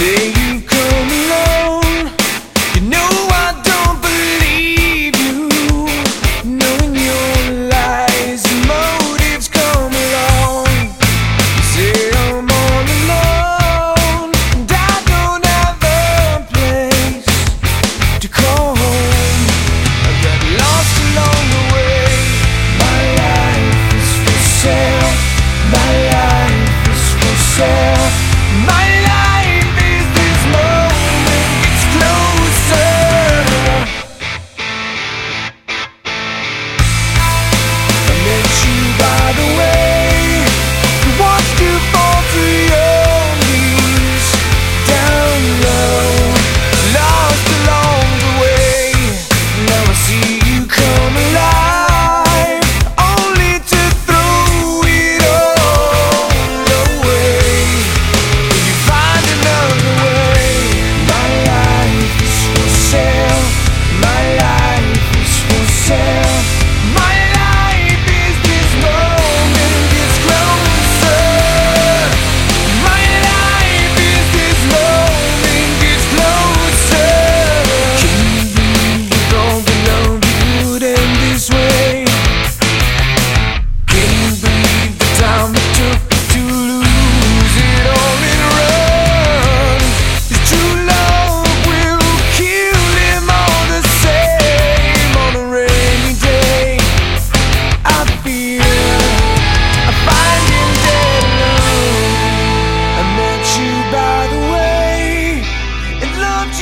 sei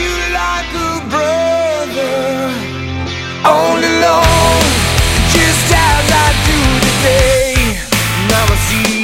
you like a brother. All alone, just as I do today. Now I see